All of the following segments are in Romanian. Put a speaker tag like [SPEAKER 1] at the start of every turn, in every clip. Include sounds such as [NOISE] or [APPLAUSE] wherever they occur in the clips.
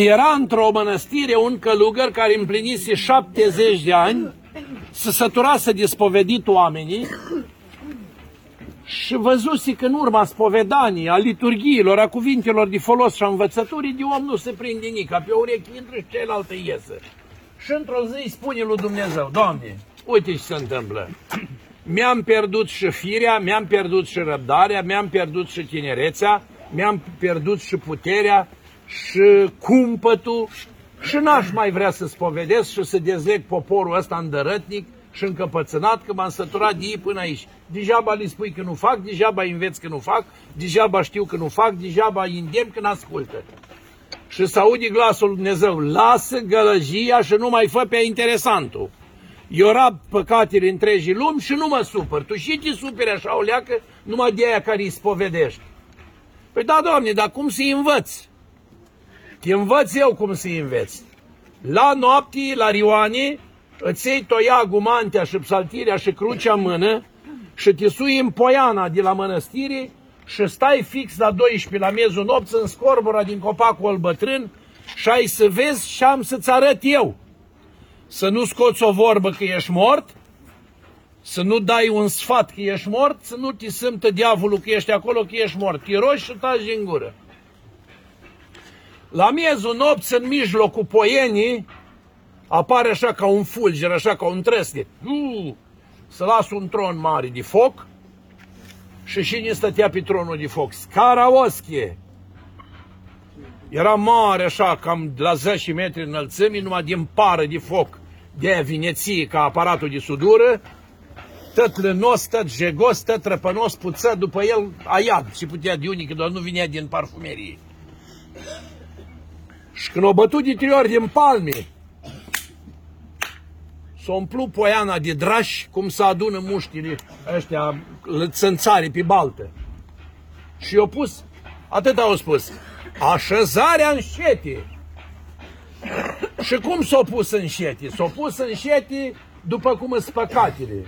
[SPEAKER 1] Era într-o mănăstire un călugăr care împlinise 70 de ani, să săturase de spovedit oamenii și văzuse că în urma spovedanii, a liturghiilor, a cuvintelor de folos și a învățăturii, de om nu se prinde nica, pe urechi intră și celelalte iese. Și într-o zi îi spune lui Dumnezeu, Doamne, uite ce se întâmplă. Mi-am pierdut și firea, mi-am pierdut și răbdarea, mi-am pierdut și tinerețea, mi-am pierdut și puterea și cumpătul și n-aș mai vrea să spovedesc și să dezleg poporul ăsta îndărătnic și încăpățânat că m-am săturat de ei până aici. Degeaba le spui că nu fac, degeaba îi înveți că nu fac, degeaba știu că nu fac, degeaba îi îndemn că n-ascultă. Și să audi glasul lui Dumnezeu, lasă gălăgia și nu mai fă pe interesantul. Eu rab păcatele întregii lumi și nu mă supăr. Tu și te superi așa o leacă numai de aia care îi spovedești. Păi da, Doamne, dar cum să-i învăț? Te învăț eu cum să-i înveți. La noapte, la rioane, îți iei toiagul, mantea și psaltirea și crucea în mână și te sui în poiana de la mănăstire și stai fix la 12 la miezul nopții în scorbura din copacul bătrân și ai să vezi și am să-ți arăt eu. Să nu scoți o vorbă că ești mort, să nu dai un sfat că ești mort, să nu te sâmtă diavolul că ești acolo că ești mort. Te rogi și taci din gură. La miezul nopții, în mijlocul poienii, apare așa ca un fulger, așa ca un tresnet. Uh, să las un tron mare de foc și cine stătea pe tronul de foc? Scaraoschie. Era mare așa, cam la 10 metri înălțimii, numai din pară de foc, de aia vineție ca aparatul de sudură, tot lănos, tot jegos, tot răpănos, puță după el aiad și putea de unică, doar nu vinea din parfumerie. Și când o bătut de trei ori din palme, s-o umplu poiana de drași, cum să adună muștile ăștia țânțari pe baltă. Și i-au pus, atât au spus, așezarea în șete. Și cum s-a pus în șete? S-a pus în șete după cum îți păcatele.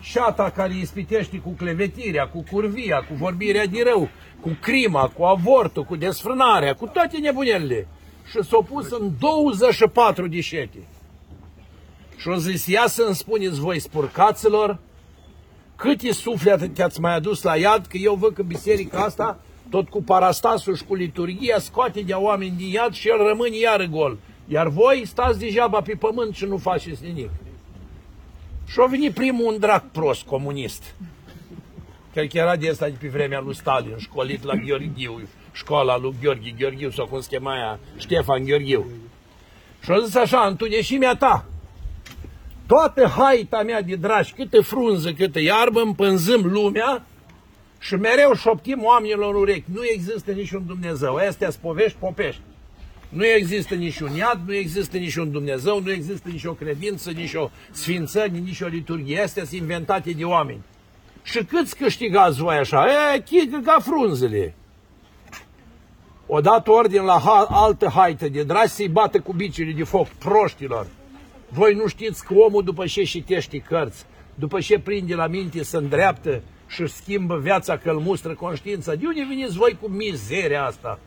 [SPEAKER 1] Șata care ispitește cu clevetirea, cu curvia, cu vorbirea de rău, cu crima, cu avortul, cu desfrânarea, cu toate nebunelile. Și s-a pus în 24 de șete. Și o zis, ia să-mi spuneți voi, spurcaților, câte suflete te-ați mai adus la iad, că eu văd că biserica asta, tot cu parastasul și cu liturgia, scoate de oameni din iad și el rămâne iară gol. Iar voi stați degeaba pe pământ și nu faceți nimic. Și a venit primul un drac prost, comunist. Cred că era de asta de pe vremea lui Stalin, școlit la Gheorghiu, școala lui Gheorghe Gheorghiu, sau cum se chema aia, Ștefan Gheorghiu. Și a zis așa, întuneșimea ta, toată haita mea de dragi, câte frunză, câte iarbă, împânzăm lumea și mereu șoptim oamenilor urechi. Nu există niciun Dumnezeu. Astea povești popești. Nu există niciun iad, nu există niciun Dumnezeu, nu există nicio credință, nicio sfință, nicio liturghie. Astea sunt inventate de oameni. Și câți câștigați voi așa? E, chică ca frunzele. O dat ordin la ha altă haită de dragi să-i bată cu biciile de foc proștilor. Voi nu știți că omul după ce citește cărți, după ce prinde la minte, să îndreaptă și schimbă viața că îl mustră conștiința. De unde veniți voi cu mizeria asta?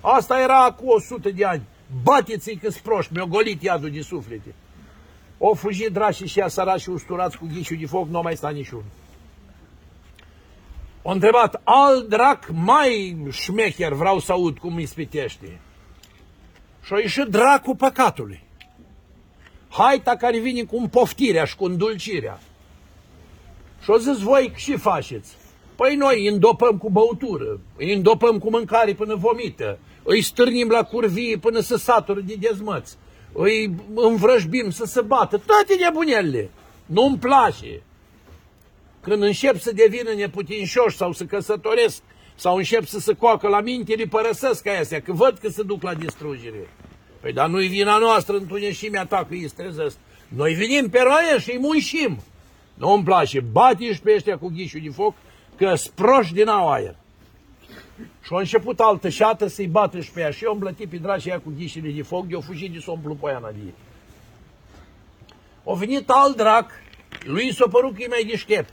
[SPEAKER 1] Asta era cu 100 de ani. Bateți-i că proști, mi-o golit iadul de suflete. O fugit drașii și ea și usturați cu ghiciul de foc, nu mai sta niciunul. O întrebat, al drac mai șmecher vreau să aud cum îi spitește. Și a ieșit dracul păcatului. Haita care vine cu împoftirea și cu îndulcirea. Și o zis, voi ce faceți? Păi noi îi îndopăm cu băutură, îi îndopăm cu mâncare până vomită, îi stârnim la curvie până să satură de dezmăți, îi învrăjbim să se bată, toate nebunelele. Nu-mi place. Când încep să devină neputincioși sau să căsătoresc sau încep să se coacă la minte, le părăsesc aia astea, că văd că se duc la distrugere. Păi dar nu-i vina noastră întuneșimea ta că îi strezesc. Noi venim pe roaie și îi munșim. Nu îmi place, bate și pe ăștia cu ghișul de foc, că sproși din au aer. Și a început altă șată să-i bată și pe ea. Și eu am plătit pe dragi aia cu ghișile de foc, eu fugit de s-o poiana de ei. O venit alt drac, lui s-a părut că e mai deștept.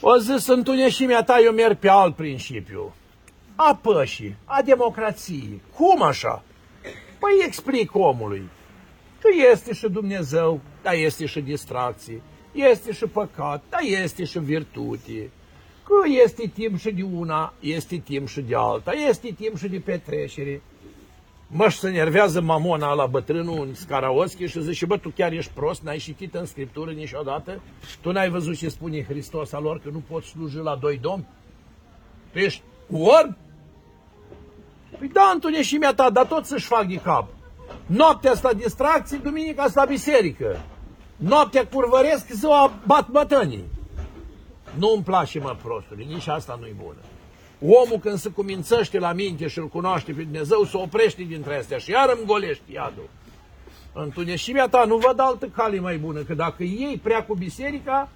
[SPEAKER 1] O zis, întuneșimea ta, eu merg pe alt principiu. a pășii, a democrației. Cum așa? Păi explic omului că este și Dumnezeu, dar este și distracție, este și păcat, dar este și virtute, că este timp și de una, este timp și de alta, este timp și de petrecere. Mă, și se nervează mamona la bătrânul în Scaraoschi și zice, bă, tu chiar ești prost, n-ai citit în Scriptură niciodată? Tu n-ai văzut ce spune Hristos alor că nu poți sluji la doi domni? Tu ești cu orb? Păi da, întuneșimea ta, dar tot să-și fac de cap. Noaptea asta distracții, duminica asta biserică. Noaptea curvăresc, ziua bat bătănii. Nu-mi place, mă, prostule, nici asta nu-i bună. Omul când se cumințăște la minte și îl cunoaște pe Dumnezeu, se oprește dintre astea și iar îmi golești iadul. Întuneșimea ta nu văd altă cale mai bună, că dacă ei prea cu biserica,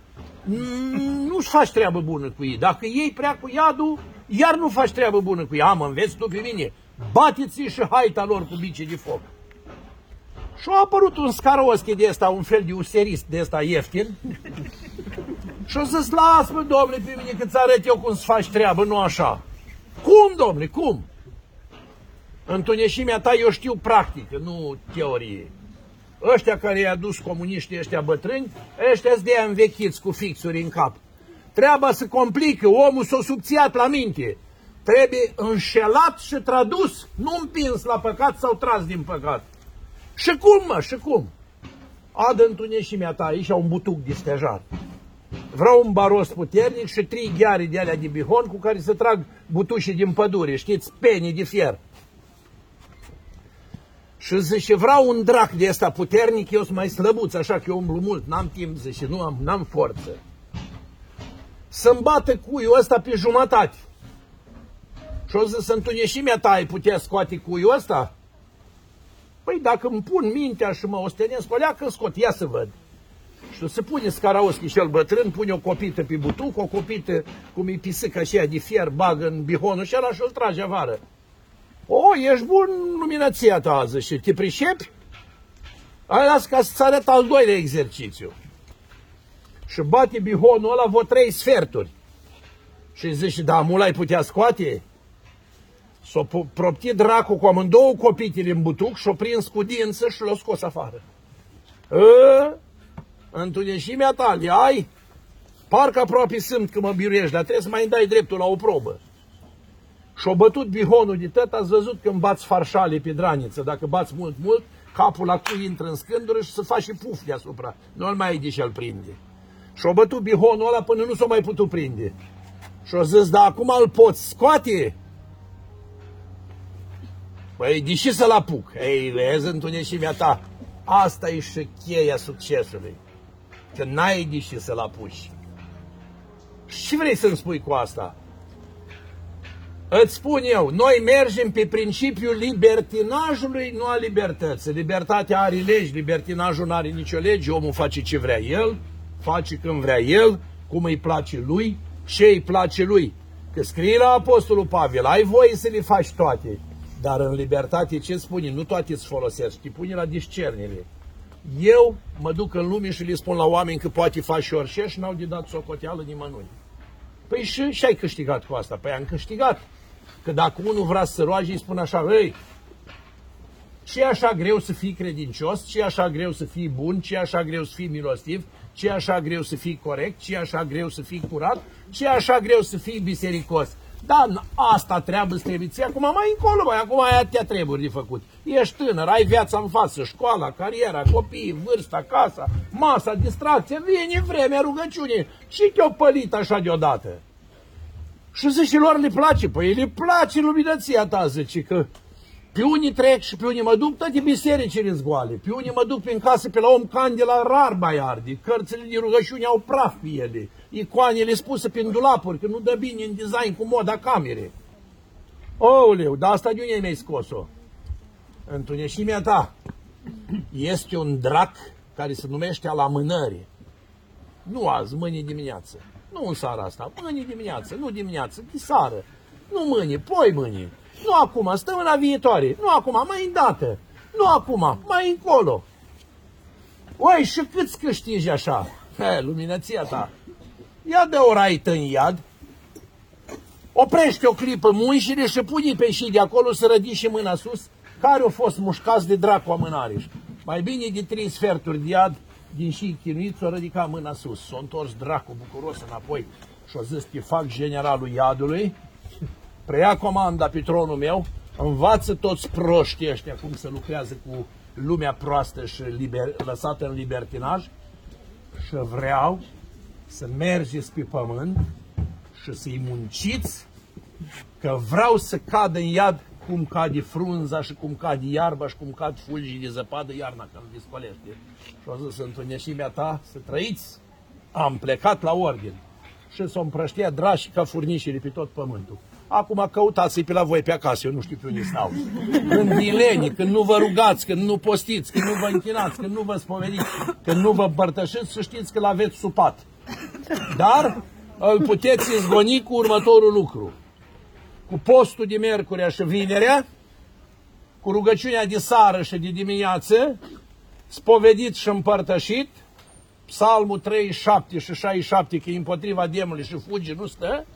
[SPEAKER 1] nu-și faci treabă bună cu ei. Dacă ei prea cu iadul, iar nu faci treabă bună cu ei. Am, înveți tu pe mine. Bateți și haita lor cu bice de foc. Și a apărut un scaroschi de ăsta, un fel de userist de ăsta ieftin. Și o să-ți las, mă, domnule, pe mine că-ți arăt eu cum să faci treabă, nu așa. Cum, domnule, cum? Întuneșimea ta eu știu practică, nu teorie. Ăștia care i-a dus comuniștii ăștia bătrâni, ăștia de învechiți cu fixuri în cap. Treaba să complică, omul s-o subțiat la minte. Trebuie înșelat și tradus, nu împins la păcat sau tras din păcat. Și cum, mă, și cum? Adă întuneșimea ta aici un butuc de stejar. Vreau un baros puternic și trei gheare de alea de bihon cu care să trag butușii din pădure, știți, penii de fier. Și zice, vreau un drac de ăsta puternic, eu sunt mai slăbuț, așa că eu umblu mult, n-am timp, zice, nu am, n-am forță. Să-mi bată cuiul ăsta pe jumătate. Și o zis, întuneșimea ta ai putea scoate cuiul ăsta? Păi dacă îmi pun mintea și mă ostenesc, o leacă scot, ia să văd. Și se pune Scaraoschi cel bătrân, pune o copită pe butuc, o copită cum e pisică așa de fier, bagă în bihonul și ăla și îl trage afară. O, ești bun luminăția ta azi și te pricepi? Ai las ca să-ți arăt al doilea exercițiu. Și bate bihonul ăla vreo trei sferturi. Și zice, da, mult ai putea scoate? S-o propti dracu cu amândouă copitele în butuc și-o prins cu dință și l-o scos afară. Ă, întuneșimea ta, le ai? Parcă aproape sunt că mă biruiești, dar trebuie să mai dai dreptul la o probă. Și-o bătut bihonul de tot, ați văzut când bați farșale pe draniță. Dacă bați mult, mult, capul la cui intră în scândură și se face puf deasupra. Nu-l mai ai de și-l prinde. Și-o bătut bihonul ăla până nu s-o mai putut prinde. Și-o zis, da, acum îl poți scoate? Păi, deși să-l apuc. Ei, vezi, întuneșimea ta. Asta e și cheia succesului. Că n-ai deși să-l apuci. Și vrei să-mi spui cu asta? Îți spun eu, noi mergem pe principiul libertinajului, nu a libertății. Libertatea are legi, libertinajul nu are nicio lege, omul face ce vrea el, face când vrea el, cum îi place lui, ce îi place lui. Că scrie la Apostolul Pavel, ai voie să le faci toate, dar în libertate ce spune? Nu toate îți folosești, te pune la discernere. Eu mă duc în lume și le spun la oameni că poate faci și orice și n-au de dat socoteală nimănui. Păi și, și ai câștigat cu asta? Păi am câștigat. Că dacă unul vrea să se roage, îi spun așa, ei, ce așa greu să fii credincios, ce așa greu să fii bun, ce așa greu să fii milostiv, ce așa greu să fii corect, ce așa greu să fii curat, ce așa greu să fii bisericos. Da, asta trebuie să trebuie ție, acum mai încolo, mai acum ai atâtea treburi de făcut. Ești tânăr, ai viața în față, școala, cariera, copiii, vârsta, casa, masa, distracție, vine vremea rugăciunii și te-o pălit așa deodată. Și zice, lor le place, păi le place luminăția ta, zice, că pe unii trec și pe unii mă duc, toate bisericile zgoale. Pe unii mă duc prin casă, pe la om candela rar mai arde, cărțile de rugăciune au praf pe ele, icoanele spuse prin dulapuri, că nu dă bine în design cu moda camere. Ouleu, dar asta de unde ai mai scos-o? Întuneșimea ta este un drac care se numește al amânării. Nu azi, mâine dimineață. Nu în seara asta, mâine dimineață, nu dimineață, seară. Nu mâine, poi mâine. Nu acum, stăm la viitoare. Nu acum, mai îndată. Nu acum, mai încolo. Oi, și cât câștigi așa? He, luminăția ta. Ia de o raită în iad. oprește o clipă munșire și pune pe și de acolo să rădi și mâna sus, care au fost mușcați de dracu amânariș. Mai bine de trei sferturi de iad din și chinuit, s-o ridicat mâna sus. S-a întors dracu bucuros înapoi și a zis, te fac generalul iadului, [LAUGHS] preia comanda pe tronul meu, învață toți proștii ăștia cum să lucrează cu lumea proastă și liber, lăsată în libertinaj și vreau să mergeți pe pământ și să-i munciți că vreau să cadă în iad cum cade frunza și cum cade iarba și cum cad fulgii de zăpadă iarna când discolește. Și au zis, întuneșimea ta să trăiți. Am plecat la ordine și s-o împrăștea drași ca furnișii pe tot pământul. Acum căutați-i pe la voi pe acasă, eu nu știu pe unde stau. Când dileni, când nu vă rugați, când nu postiți, când nu vă închinați, când nu vă spovediți, când nu vă împărtășiți, să știți că l-aveți supat. Dar îl puteți izgoni cu următorul lucru. Cu postul de miercurea și vinerea, cu rugăciunea de sară și de dimineață, spovedit și împărtășit, Psalmul 37 și 67, că e împotriva demului și fuge, nu stă,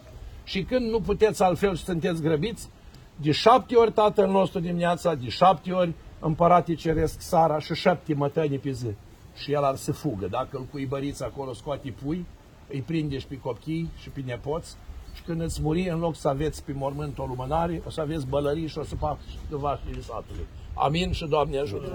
[SPEAKER 1] și când nu puteți altfel și sunteți grăbiți, de șapte ori Tatăl nostru dimineața, de șapte ori Împărate Ceresc Sara și șapte mătăni pe zi. Și el ar să fugă. Dacă îl cuibăriți acolo, scoate pui, îi prindeți pe copii și pe nepoți și când îți muri, în loc să aveți pe mormânt o lumânare, o să aveți bălării și o să faci vaștile satului. Amin și Doamne ajută!